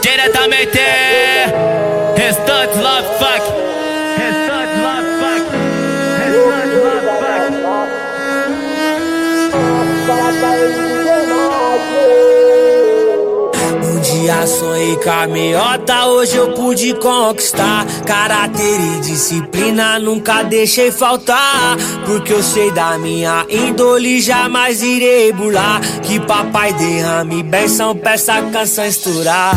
Diretamente. Restante Love Fuck. Restante Love dia sonhei com a meiota, hoje eu pude conquistar. Caráter e disciplina nunca deixei faltar. Porque eu sei da minha índole, jamais irei burlar. Que papai derrame benção pra essa canção estourar.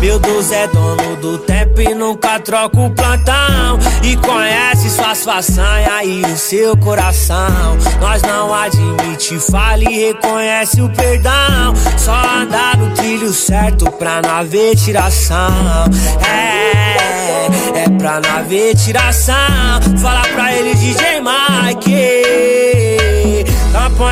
Meu Deus é dono do tempo e nunca troca o plantão. E suas façanhas e o seu coração. Nós não admite fale e reconhece o perdão. Só andar no trilho certo pra não haver tiração. É, é pra não haver tiração. Fala pra ele, DJ Mike.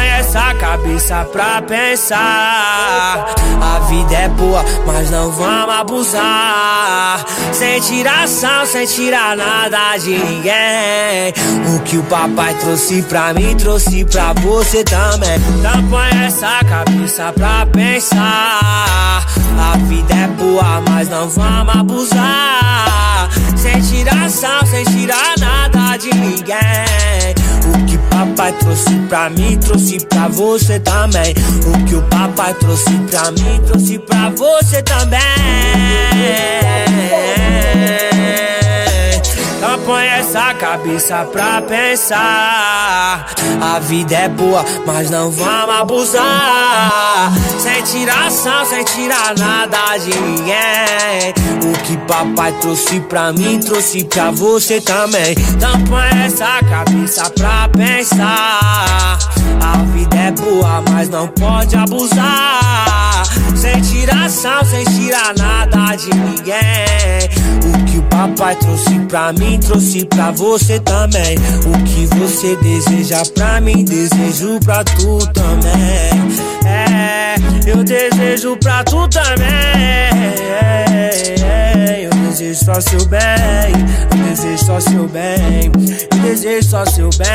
Põe essa cabeça pra pensar. A vida é boa, mas não vamos abusar. Sem tiração, sem tirar nada de ninguém. O que o papai trouxe pra mim, trouxe pra você também. Não põe essa cabeça pra pensar. A vida é boa, mas não vamos abusar. Sem tiração, sem tirar nada de ninguém. Papai trouxe pra mim, trouxe pra você também. O que o papai trouxe pra mim, trouxe pra você também. Põe essa cabeça pra pensar. A vida é boa, mas não vamos abusar. Sem tiração, sem tirar nada de ninguém. O que papai trouxe pra mim, trouxe pra você também. Então põe essa cabeça pra pensar. A vida é boa, mas não pode abusar. Sem tiração, sem tirar nada de ninguém. O que o papai trouxe pra mim, trouxe pra você também. O que você deseja pra mim, desejo pra tu também. É, eu desejo pra tu também. Eu desejo só seu bem, eu desejo só seu bem, eu desejo só seu bem.